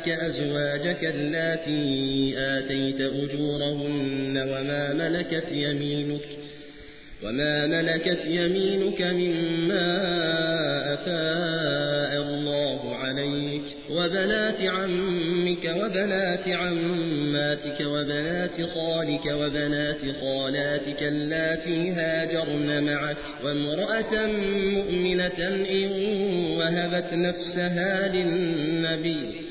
لك أزواجك التي آتيت أجورهن وما ملكت يمينك وما ملكت يمينك مما أفاء الله عليك وبنات عمك وبنات عماتك وبنات خالك وبنات خالاتك اللاتي هاجرن معك وامرأة مؤمنة إن وهبت نفسها للنبي